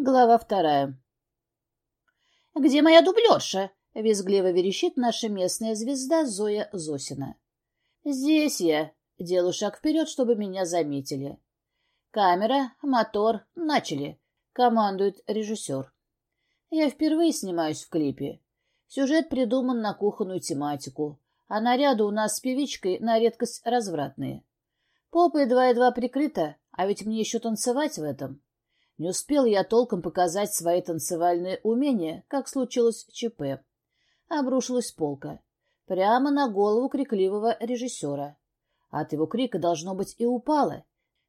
Глава вторая. «Где моя дублерша?» — визгливо верещит наша местная звезда Зоя Зосина. «Здесь я». Делаю шаг вперед, чтобы меня заметили. «Камера, мотор, начали», — командует режиссер. Я впервые снимаюсь в клипе. Сюжет придуман на кухонную тематику, а наряды у нас с певичкой на редкость развратные. Попа едва-едва прикрыта, а ведь мне еще танцевать в этом. Не успел я толком показать свои танцевальные умения, как случилось ЧП. Обрушилась полка. Прямо на голову крикливого режиссера. От его крика, должно быть, и упала.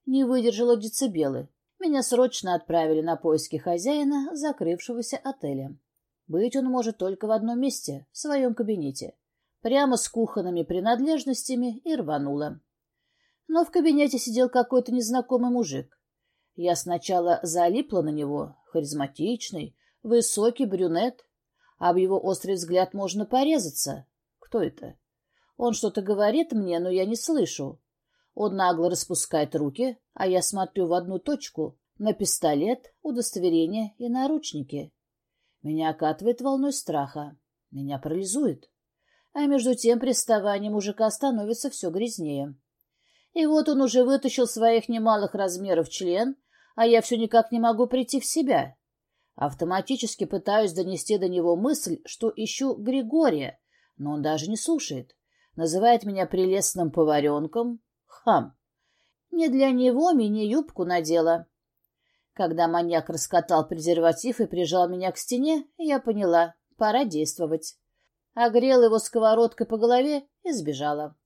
Не выдержала децибелы. Меня срочно отправили на поиски хозяина закрывшегося отеля. Быть он может только в одном месте, в своем кабинете. Прямо с кухонными принадлежностями и рванула. Но в кабинете сидел какой-то незнакомый мужик. Я сначала залипла на него, харизматичный, высокий брюнет. Об его острый взгляд можно порезаться. Кто это? Он что-то говорит мне, но я не слышу. Он нагло распускает руки, а я смотрю в одну точку — на пистолет, удостоверение и наручники. Меня окатывает волной страха. Меня парализует. А между тем приставание мужика становится все грязнее. И вот он уже вытащил своих немалых размеров член — а я все никак не могу прийти в себя. Автоматически пытаюсь донести до него мысль, что ищу Григория, но он даже не слушает. Называет меня прелестным поваренком. Хам. Не для него мини-юбку надела. Когда маньяк раскатал презерватив и прижал меня к стене, я поняла, пора действовать. Огрел его сковородкой по голове и сбежала.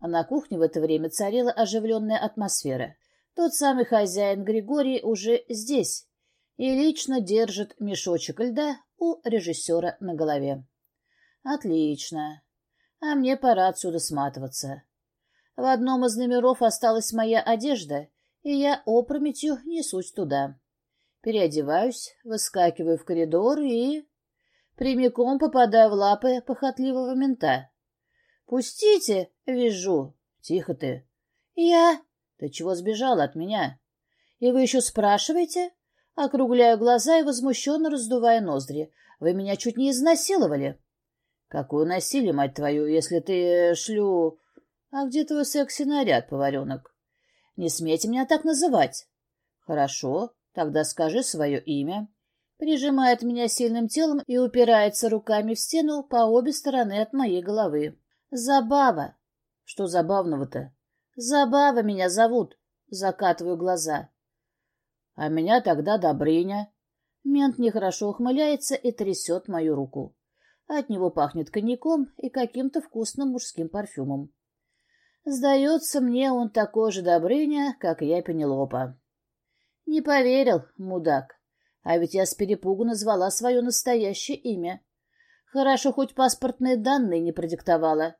А на кухне в это время царила оживленная атмосфера. Тот самый хозяин Григорий уже здесь и лично держит мешочек льда у режиссера на голове. Отлично. А мне пора отсюда сматываться. В одном из номеров осталась моя одежда, и я опрометью несусь туда. Переодеваюсь, выскакиваю в коридор и... Прямиком попадаю в лапы похотливого мента. «Пустите!» — вижу. «Тихо ты!» «Я...» Ты чего сбежала от меня? И вы еще спрашиваете? Округляю глаза и возмущенно раздувая ноздри. Вы меня чуть не изнасиловали. Какое насилие, мать твою, если ты шлю... А где твой секси-наряд, поваренок? Не смейте меня так называть. Хорошо, тогда скажи свое имя. Прижимает меня сильным телом и упирается руками в стену по обе стороны от моей головы. Забава. Что забавного-то? Забава меня зовут. Закатываю глаза. А меня тогда Добрыня. Мент нехорошо ухмыляется и трясет мою руку. От него пахнет коньяком и каким-то вкусным мужским парфюмом. Сдается мне, он такой же Добрыня, как я Пенелопа. Не поверил, мудак. А ведь я с перепугу назвала свое настоящее имя. Хорошо, хоть паспортные данные не продиктовала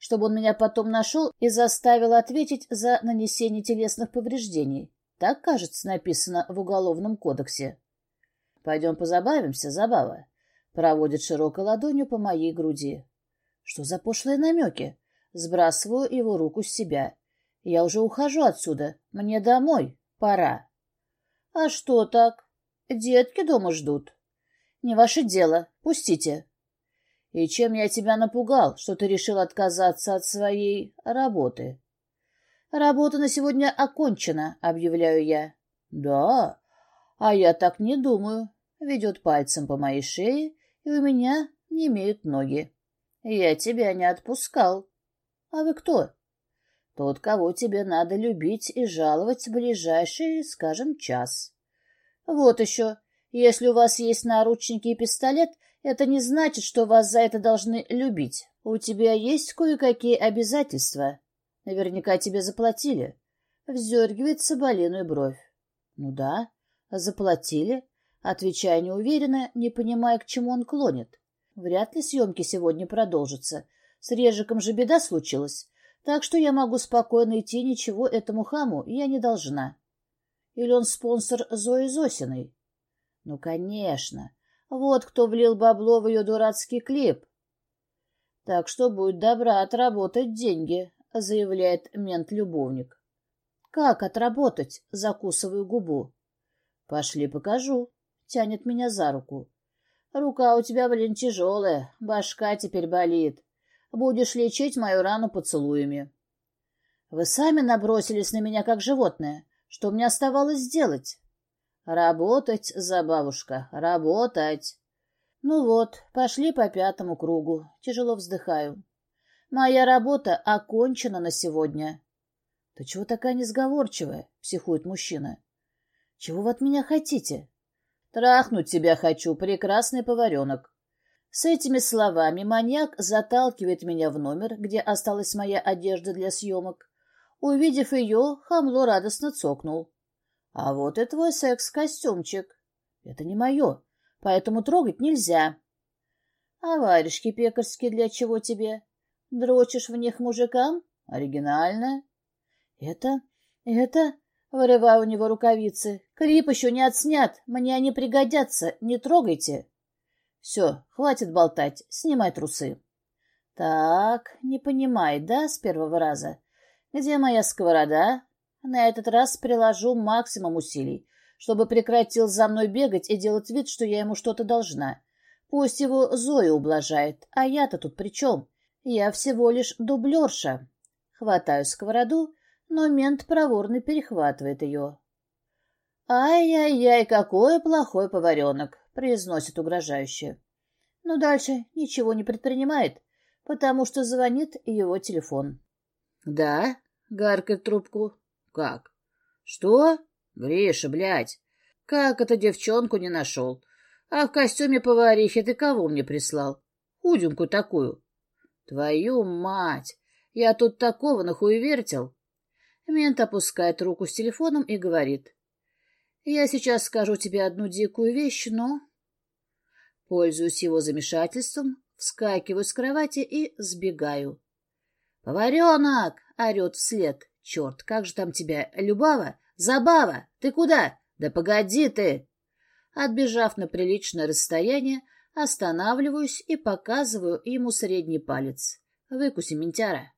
чтобы он меня потом нашел и заставил ответить за нанесение телесных повреждений. Так, кажется, написано в Уголовном кодексе. «Пойдем позабавимся, забава», — проводит широкой ладонью по моей груди. «Что за пошлые намеки?» Сбрасываю его руку с себя. «Я уже ухожу отсюда. Мне домой. Пора». «А что так? Детки дома ждут». «Не ваше дело. Пустите». И чем я тебя напугал, что ты решил отказаться от своей работы? Работа на сегодня окончена, объявляю я. Да, а я так не думаю. Ведет пальцем по моей шее, и у меня не имеют ноги. Я тебя не отпускал. А вы кто? Тот, кого тебе надо любить и жаловать в ближайший, скажем, час. Вот еще. Если у вас есть наручники и пистолет, это не значит, что вас за это должны любить. У тебя есть кое-какие обязательства. Наверняка тебе заплатили. Вздергивает соболиную бровь. Ну да, заплатили. Отвечая неуверенно, не понимая, к чему он клонит. Вряд ли съемки сегодня продолжатся. С Режиком же беда случилась. Так что я могу спокойно идти, ничего этому хаму я не должна. Или он спонсор Зои Зосиной? Ну, конечно. Вот кто влил бабло в ее дурацкий клип. Так что будь добра отработать деньги, заявляет мент-любовник. Как отработать? Закусываю губу. Пошли покажу. тянет меня за руку. Рука у тебя, блин, тяжелая, башка теперь болит. Будешь лечить мою рану поцелуями. Вы сами набросились на меня, как животное. Что мне оставалось сделать? Работать, забавушка, работать. Ну вот, пошли по пятому кругу. Тяжело вздыхаю. Моя работа окончена на сегодня. Ты чего такая несговорчивая? Психует мужчина. Чего вы от меня хотите? Трахнуть тебя хочу, прекрасный поваренок. С этими словами маньяк заталкивает меня в номер, где осталась моя одежда для съемок. Увидев ее, Хамло радостно цокнул. А вот и твой секс-костюмчик. Это не мое, поэтому трогать нельзя. А варежки пекарские для чего тебе? Дрочишь в них мужикам? Оригинально. Это... это... Вырываю у него рукавицы. Клип еще не отснят. Мне они пригодятся. Не трогайте. Все, хватит болтать. Снимай трусы. Так, не понимает, да, с первого раза? Где моя сковорода? На этот раз приложу максимум усилий, чтобы прекратил за мной бегать и делать вид, что я ему что-то должна. Пусть его Зоя ублажает, а я-то тут при чем? Я всего лишь дублерша. Хватаю сковороду, но мент проворно перехватывает ее. «Ай-яй-яй, какой плохой поваренок!» — произносит угрожающе. Но дальше ничего не предпринимает, потому что звонит его телефон. «Да?» — гаркает трубку. Как? Что? Гриша, блядь. Как это девчонку не нашел? А в костюме поварихи ты кого мне прислал? Худенькую такую. Твою мать! Я тут такого нахуевертил. Мент опускает руку с телефоном и говорит. Я сейчас скажу тебе одну дикую вещь, но... Пользуюсь его замешательством, вскакиваю с кровати и сбегаю. «Поваренок!» — орет вслед. Черт, как же там тебя, Любава? Забава! Ты куда? Да погоди ты! Отбежав на приличное расстояние, останавливаюсь и показываю ему средний палец. Выкуси, ментяра.